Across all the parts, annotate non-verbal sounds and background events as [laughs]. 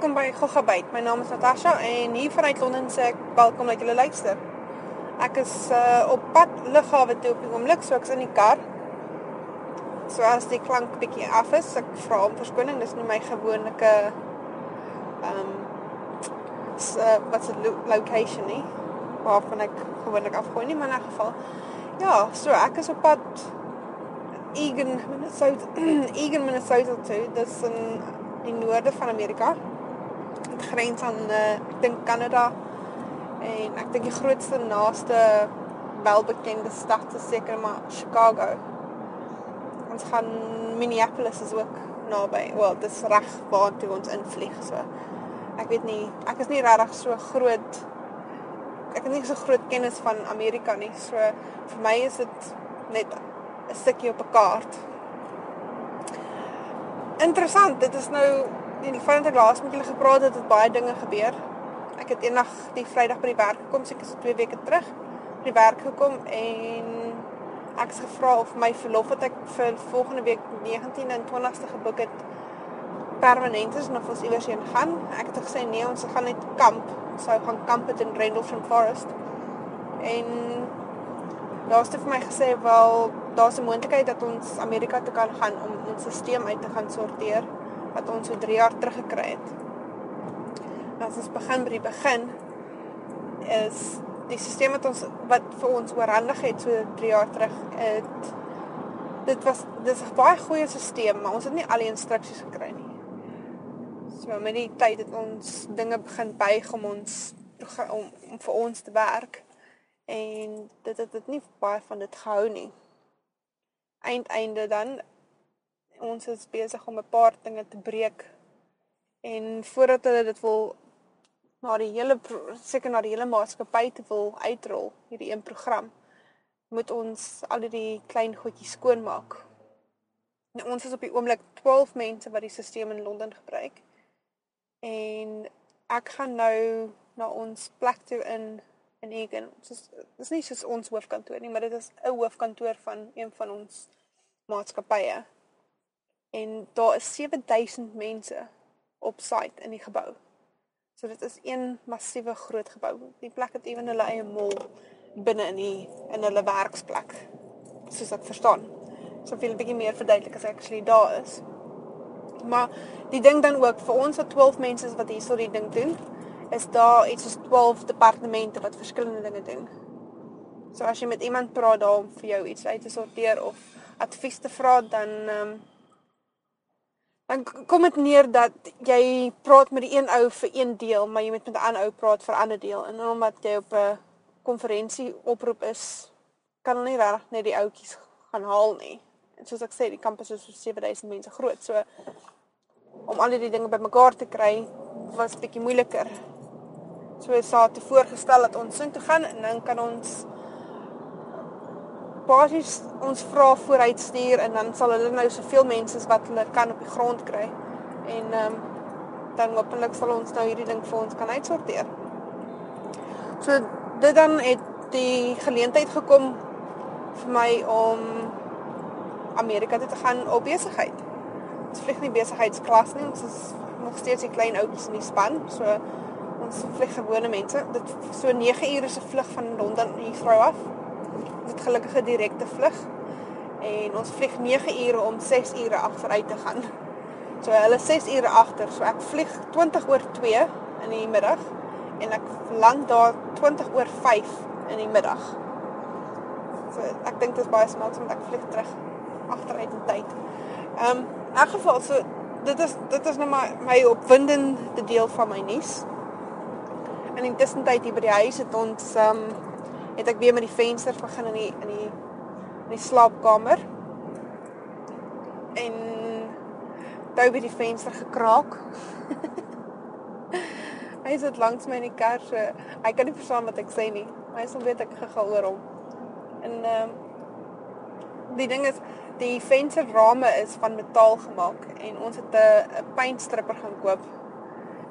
Welkom by Goggabyt. My naam is Natasha en hier vanuit Londen sê ek welkom dat julle luister. Ek is uh, op pad lughawe toe op die oomblik, so ek's in die kar. So as die klank bietjie af is, ek vra om verskoning, dis nie my gewone ehm um, uh, wat se lo location nie waarvan ek gewoonlik afgooi nie, maar in 'n geval. Ja, so ek is op pad Egan, Minnesota, [clears throat] Egan, Minnesota toe. Dis in die noorde van Amerika. Grens aan uh, ek dink Kanada en ek dink die grootste naaste welbekende stad is seker maar Chicago. Ons gaan Minneapolis is ook naby. Wel, dis reg waar toe ons invlieg so. Ek weet nie, ek is nie regtig so groot ek het nie so groot kennis van Amerika nie. So vir my is dit net 'n stukkie op 'n kaart. Interessant, dit is nou van die laas met julle gepraat het, het baie dinge gebeur. Ek het eendag die Vrydag by die werk gekom, seker so 2 weke terug, by die werk gekom en ek is gevra of my verlof wat ek vir volgende week 19 en 20ste geboek het permanent is en of ons iewers heen gaan. Ek het gesê nee, ons gaan net kamp. Ons sou gaan kamp in Rendlesham Forest. En dit vir my gesê wel daar's 'n moontlikheid dat ons Amerika toe kan gaan om ons stelsel uit te gaan sorteer wat ons so 3 jaar terug gekry het. As ons begin by die begin is die stelsel wat ons wat vir ons oorhandig het so 3 jaar terug het dit was dis 'n baie goeie stelsel, maar ons het nie al die instruksies gekry nie. So met die tyd het ons dinge begin buig om ons om, om vir ons te werk en dit het dit nie baie van dit gehou nie. Eindeinde dan ons is besig om 'n paar dinge te breek en voordat hulle dit wil na die hele seker na die hele maatskappy te wil uitrol hierdie een program moet ons al die klein goedjies skoonmaak. Nou ons is op die oomblik 12 mense wat die stelsel in Londen gebruik. En ek gaan nou na ons plek toe in in Egan. Dit is dis nie soos ons hoofkantoor nie, maar dit is 'n hoofkantoor van een van ons maatskappye. En daar is 7000 mense op site in die gebou. So dit is een massiewe groot gebou. Die plek het ewen hulle eie mall binne in die in hulle werksplek. Soos ek verstaan. So veel bietjie meer verduidelik as ek actually daar is. Maar die ding dan ook vir ons wat 12 mense is wat hier so die ding doen, is daar iets soos 12 departemente wat verskillende dinge doen. So as jy met iemand praat daar om vir jou iets uit te sorteer of advies te vra dan ehm um, dan kom dit neer dat jy praat met die een ou vir een deel, maar jy moet met 'n ander ou praat vir 'n ander deel. En omdat jy op 'n konferensie oproep is, kan hulle nie regtig net die ouetjies gaan haal nie. En soos ek sê, die kampus is so 7000 mense groot. So om al die dinge bymekaar te kry was bietjie moeiliker. So is daar te voorgestel dat ons sin toe gaan en dan kan ons basies ons vra vooruit stuur en dan sal hulle nou soveel mense as wat hulle kan op die grond kry. En ehm um, dan hopelik sal ons nou hierdie ding vir ons kan uitsorteer. So dit dan het die geleentheid gekom vir my om Amerika toe te gaan op besigheid. Ons vlieg nie besigheidsklas nie, ons is nog steeds die klein ouetjies in die span. So ons vlieg gewone mense. Dit so 9 ure se vlug van Londen Heathrow af. Is gelukkig 'n direkte vlug. En ons vlieg 9 ure om 6 ure agteruit te gaan. So hulle 6 ure agter. So ek vlieg 20 oor 2 in die middag en ek land daar 20 oor 5 in die middag. So ek dink dit is baie smart om ek vlieg terug agteruit in tyd. Ehm um, in elk geval so dit is dit is nou maar my opwindende deel van my nuus. In die tussentyd hier by die huis het ons ehm um, het ek weer met die venster begin in die in die in die slaapkamer. En toe by die venster gekraak. [laughs] hy sit langs my in die kar so hy kan nie verstaan wat ek sê nie. Maar hy sal weet ek gegaan oor hom. En ehm um, die ding is die vensterrame is van metaal gemaak en ons het 'n pynstripper gaan koop.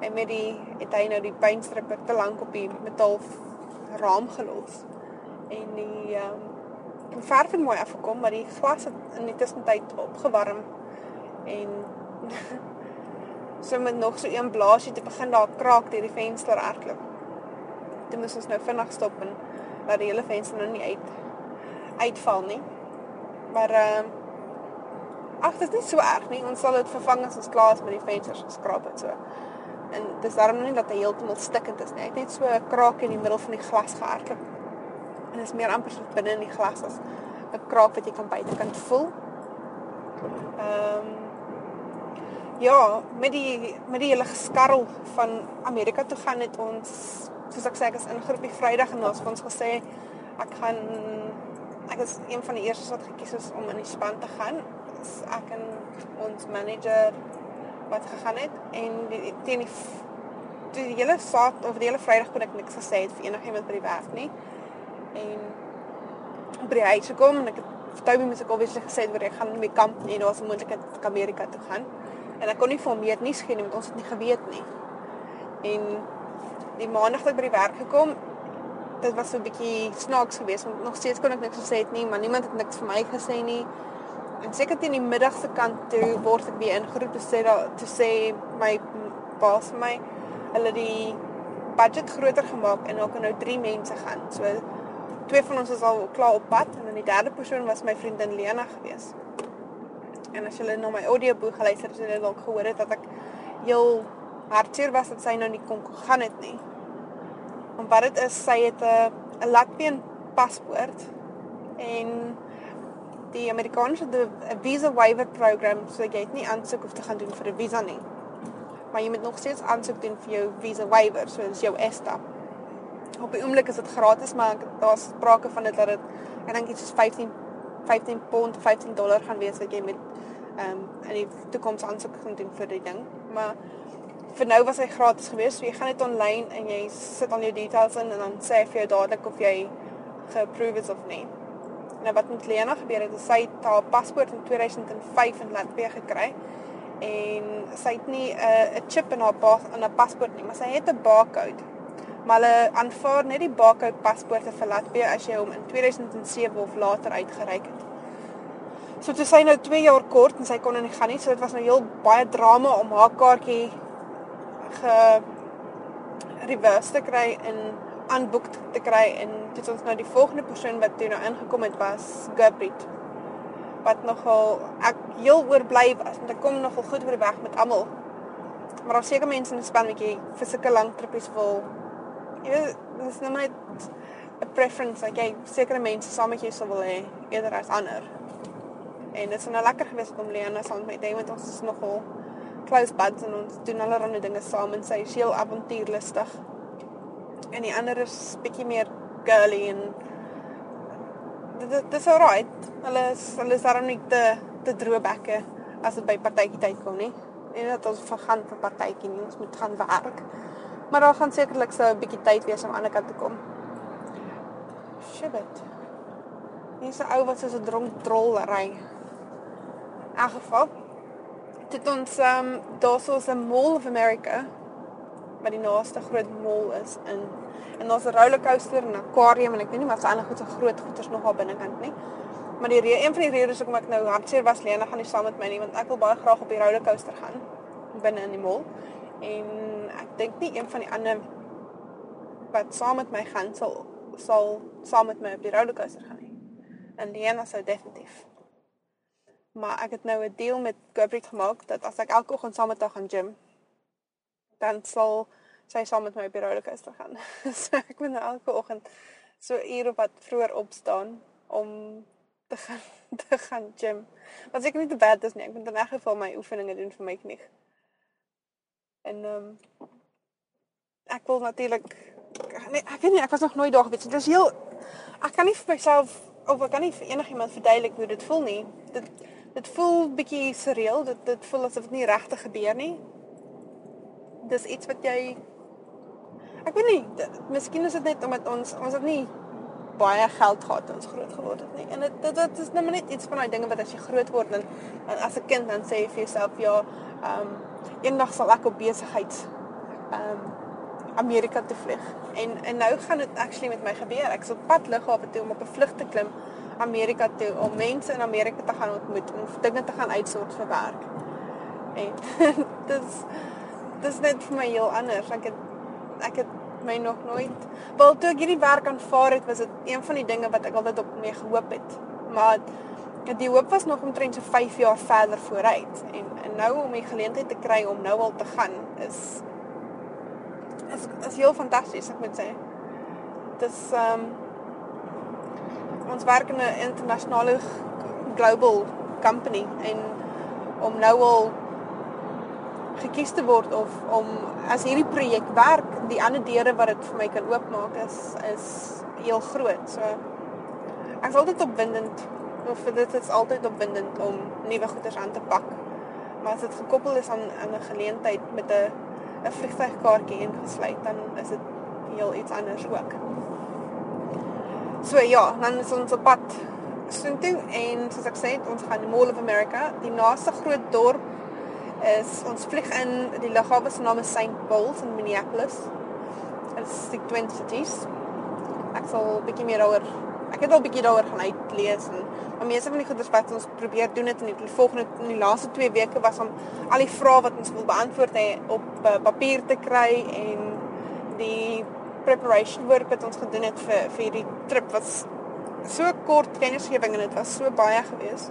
En met die het hy nou die pynstripper te lank op die metaal raam gelos. En die ehm um, verf het mooi afgekom, maar die glas het in die tussentyd opgewarm en [laughs] So met nog so een blaasie te begin daar kraak deur die venster hardloop. Dit moet ons nou vinnig stop en laat die hele venster nou nie uit uitval nie. Maar ehm uh, ag, dit is nie so erg nie. Ons sal dit vervang as ons klaar is met die vensters geskraap het so. En dis daarom nie dat hy heeltemal stikkend is nie. Hy het net so 'n kraak in die middel van die glas gehardloop. En dit is meer amper so binne in die glas as 'n kraak wat jy kan buitekant voel. Ehm um, Ja, met die met die hele geskarrel van Amerika toe gaan het ons soos ek sê ek is in groepie Vrydag en ons het ons gesê ek gaan ek is een van die eerstes wat gekies is om in die span te gaan. Ek en ons manager wat gegaan het en die, teen die die hele saak of die hele Vrydag kon ek niks gesê het vir enigiemand by die werk nie. En by die huis gekom en ek het vir Toby moet ek obviously gesê het waar ek gaan met kamp en daar was 'n moontlikheid om Amerika toe gaan. En ek kon nie vir hom meer nie skien want ons het nie geweet nie. En die maandag het ek by die werk gekom dit was so 'n bietjie snaaks geweest want nog steeds kon ek niks gesê het nie, maar niemand het niks vir my gesê nie. En seker teen die middag se kant toe word ek weer ingeroep te sê dat te sê my baas vir my hulle die budget groter gemaak en ook nou 3 mense gaan. So twee van ons is al klaar op pad en dan die derde persoon was my vriendin Lena geweest. En as julle na my audioboek geluister het, het julle dalk gehoor het dat ek heel hartseer was dat sy nou nie kon gaan het nie. Want wat dit is, sy het 'n 'n Latvian paspoort en die Amerikaners het 'n visa waiver program, so jy het nie aansoek hoef te gaan doen vir 'n visa nie. Maar jy moet nog steeds aansoek doen vir jou visa waiver, so dis jou ESTA. Op die oomblik is dit gratis, maar daar's sprake van dit dat dit ek dink iets soos 15 15 pond, 15 dollar gaan wees wat jy met ehm um, in die toekoms aansoek gaan doen vir die ding. Maar vir nou was hy gratis geweest. So jy gaan net aanlyn en jy sit al jou details in en dan sê hy vir jou dadelik of jy geapprove is of nie. Nou wat met Lena het, is sy haar paspoort in 2005 in Latvië gekry en sy het nie 'n uh, 'n chip in haar pas in haar paspoort nie, maar sy het 'n barcode. Maar hulle aanvaar net die barcode paspoorte vir Latvië as jy hom in 2007 of later uitgereik het. So toe sy nou 2 jaar kort en sy kon nie gaan nie, so dit was nou heel baie drama om haar kaartjie ge reverse te kry en unbooked te kry en dit ons nou die volgende persoon wat toe nou ingekom het was Gabrit wat nogal ek heel oorbly was want ek kom nogal goed oor die weg met almal maar daar seker mense in die span wat jy vir sulke lang trippies wil jy weet dis nou net 'n preference like jy sekere mense saam met jou sou wil hê eerder as ander en dit is nou lekker geweest om Lena saam met my te hê ons is nogal close buds en ons doen allerlei dinge saam en sy is heel avontuurlustig. En die ander is bietjie meer girly en dit is alright. Hulle is hulle is daarom nie te te droëbekke as dit by partytjie tyd kom nie. En dat ons vergaan vir partytjie nie, ons moet gaan werk. Maar daar gaan sekerlik so 'n bietjie tyd wees om aan die ander kant te kom. Shit. Dis 'n ou wat soos 'n dronk drol ry. In geval het ons ehm um, daarsoos 'n Mall of America wat die naaste groot mall is in en daar's 'n rollercoaster en 'n aquarium en ek weet nie wat se ander goed so groot goeders nog daar binnekant nie. Maar die rede een van die redes hoekom ek nou hartseer was Lena gaan nie saam met my nie want ek wil baie graag op die rollercoaster gaan binne in die mall. En ek dink nie een van die ander wat saam met my gaan sal sal saam met my op die rollercoaster gaan nie. En Lena sou definitief maar ek het nou 'n deal met Gabriel gemaak dat as ek elke oggend saam met haar gaan gym, dan sal sy saam met my op die rollercoaster gaan. [laughs] so ek moet nou elke oggend so uur op wat vroeër opstaan om te gaan [laughs] te gaan gym. Wat seker nie te bad is nie. Ek moet in 'n geval my oefeninge doen vir my knie. En ehm um, ek wil natuurlik nee, ek weet nie, ek was nog nooit daar gewees. Dit is heel ek kan nie vir myself of ek kan nie vir enigiemand verduidelik hoe dit voel nie. Dit dit voel bietjie surreal. Dit dit voel asof dit nie regtig gebeur nie. Dis iets wat jy Ek weet nie, miskien is dit net omdat ons ons het nie baie geld gehad toe ons groot geword het nie. En dit dit, dit is net net iets van daai dinge wat as jy groot word en, en as 'n kind dan sê jy vir jouself ja, ehm um, eendag sal ek op besigheid ehm um, Amerika toe vlieg. En en nou gaan dit actually met my gebeur. Ek is op pad lughawe toe om op 'n vlug te klim Amerika toe om mense in Amerika te gaan ontmoet en dinge te gaan uitsort vir werk. En [laughs] dis dis net vir my heel anders. Ek het ek het my nog nooit wel toe ek hierdie werk aanvaar het, was dit een van die dinge wat ek altyd op mee gehoop het. Maar die hoop was nog omtrent so 5 jaar verder vooruit en en nou om die geleentheid te kry om nou al te gaan is is is heel fantasties, ek moet sê. Dis ehm um, ons werk in 'n internasionale global company en om nou al gekies te word of om as hierdie projek werk, die ander deure wat dit vir my kan oopmaak is is heel groot. So ek is altyd opwindend of dit is altyd opwindend om nuwe goeders aan te pak. Maar as dit gekoppel is aan 'n geleentheid met 'n 'n vliegtuigkaartjie ingesluit, dan is dit heel iets anders ook. So ja, dan is ons op pad soontoe en soos ek sê, ons gaan die Mall of America, die naaste groot dorp is ons vlieg in die lughawe se naam is St. Paul's in Minneapolis. Dit is die Twin Cities. Ek sal 'n bietjie meer daaroor ek het al 'n bietjie daaroor gaan uitlees en maar meeste van die goeders wat ons probeer doen het in die volgende in die laaste 2 weke was om al die vrae wat ons wil beantwoord hê op uh, papier te kry en die preparation work wat ons gedoen het vir vir hierdie trip was so kort kennisgewing en dit was so baie geweest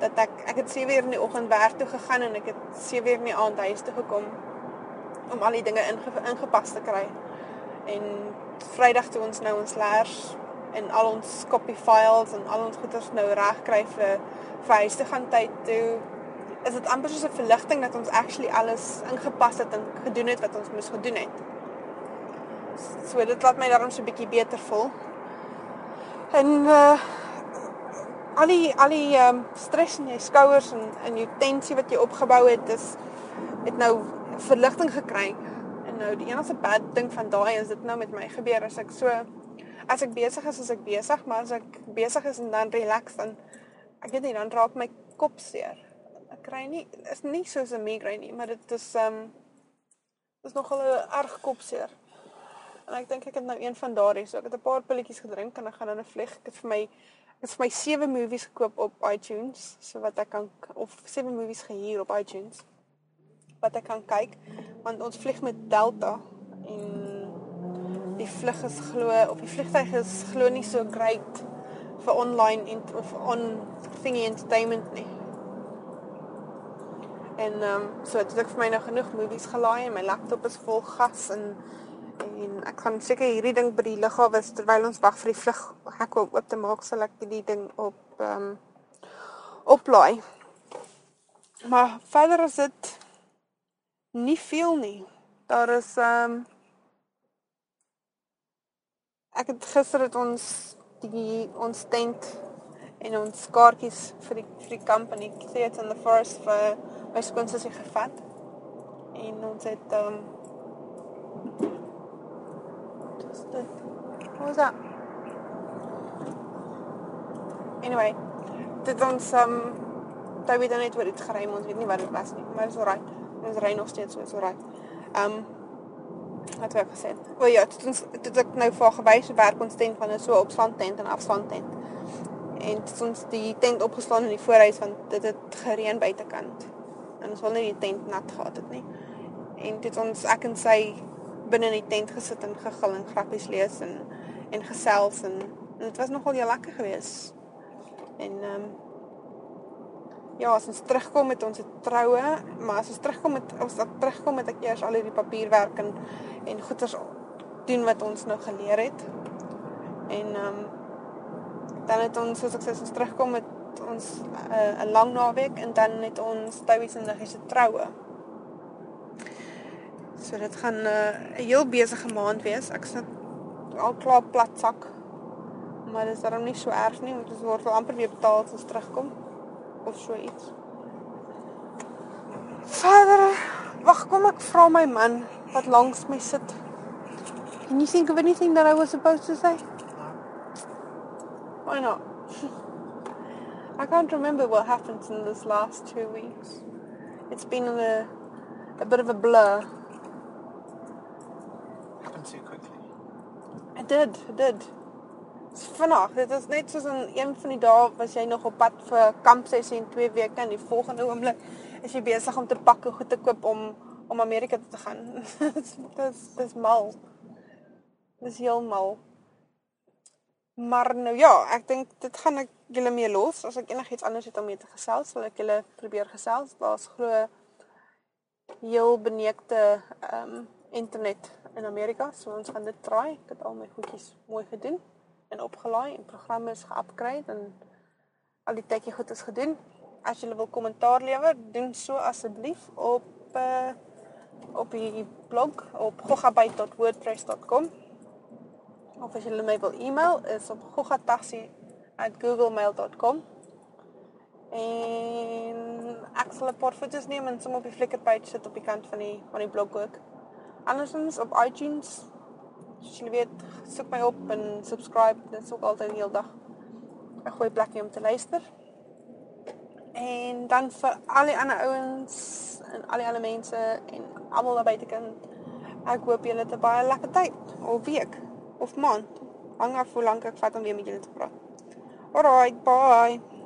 dat ek ek het 7 uur in die oggend werk toe gegaan en ek het 7 uur in die aand huis toe gekom om al die dinge inge, ingepas te kry. En Vrydag toe ons nou ons leers en al ons copy files en al ons goeders nou reg kry vir vir huis te gaan tyd toe is dit amper soos 'n verligting dat ons actually alles ingepas het en gedoen het wat ons moes gedoen het. So dit laat my daarom so 'n bietjie beter voel. En uh al die al die ehm um, stres in jou skouers en in jou tensie wat jy opgebou het, is het nou verligting gekry. En nou die enigste bad ding van daai is dit nou met my gebeur as ek so as ek besig is as ek besig, maar as ek besig is en dan relax dan ek weet nie dan raak my kop seer. Ek kry nie is nie soos 'n migraine nie, maar dit is ehm um, is nogal 'n erg kopseer. En ek dink ek het nou een van daardie, so ek het 'n paar pilletjies gedrink en ek gaan nou vlieg. Ek het vir my Ek het vir my 7 movies gekoop op iTunes, so wat ek kan of 7 movies gehuur op iTunes wat ek kan kyk want ons vlieg met Delta en die vlug is glo of die vliegtuig is glo nie so great vir online en of on thingy entertainment nie. En ehm um, so het ek vir my nou genoeg movies gelaai en my laptop is vol gas en en ek gaan seker hierdie ding by die lughawe terwyl ons wag vir die vlug hek oop te maak sal ek die ding op ehm um, oplaai. Maar verder is dit nie veel nie. Daar is ehm um, ek het gister het ons die ons tent en ons kaartjies vir die vir die company Theatre in the Forest vir my skoonsussie gevat. En ons het ehm um, dit. Wat was dat? Anyway, dit ons um toe weet net wat dit gery ons weet nie wat dit was nie, maar dit is alright. Ons ry nog steeds so, is alright. Um wat wou ek gesê? O ja, dit ons dit ek nou vir gewys werk ons tent van 'n so opstand tent en afstand tent. En dit ons die tent opgeslaan in die voorhuis want dit het gereën buitekant. En ons wil nie die tent nat gehad het nie. En dit ons ek en sy binne in die tent gesit en gegil en grappies lees en en gesels en, en dit was nogal heel lekker geweest. En ehm um, ja, as ons terugkom met ons troue, maar as ons terugkom met ons dat terugkom met ek eers al hierdie papierwerk en en goeders doen wat ons nou geleer het. En ehm um, dan het ons soos ek sê ons terugkom met ons eh, 'n uh, lang naweek en dan het ons Touwies en Liggie se troue. So dit gaan eh, 'n uh, heel besige maand wees. Ek sit al klaar plat sak. Maar dit is darem nie so erg nie, want dit word wel amper weer betaal as ons terugkom of so iets. Vader, wag kom ek vra my man wat langs my sit. Can you think of anything that I was supposed to say? Why not? [laughs] I can't remember what happened in this last two weeks. It's been a, a bit of a blur. Happened too quickly. It did, it did. Vanaand, dit is net soos in een van die dae was jy nog op pad vir kamp sessie en 2 weke en die volgende oomblik is jy besig om te pak en goed te koop om om Amerika te gaan. [laughs] dis dis mal. Dis heel mal. Maar nou ja, ek dink dit gaan ek julle mee los. As ek enigiets anders het om mee te gesels, sal ek julle probeer gesels. Daar's glo heel beneekte ehm um, internet in Amerika, so ons gaan dit try. Ek het al my goedjies mooi gedoen en opgelaai en programme is ge-upgrade en al die tekkie goed is gedoen. As jy wil kommentaar lewer, doen so asseblief op uh, op die blog op gogabyte.wordpress.com. Of as jy my wil e-mail is op gogataxi@googlemail.com. En ek sal 'n paar foto's neem en sommer op die Flickr page sit op die kant van die van die blog ook. Andersins op iTunes. As jy weet, soek my op en subscribe. Dit is ook altyd hele dag 'n goeie plek om te luister. En dan vir al die ander ouens en al die ander mense en almal daar buite kan ek hoop julle het 'n baie lekker tyd of week of maand. Hang af hoe lank ek vat om weer met julle te praat. Alright, bye.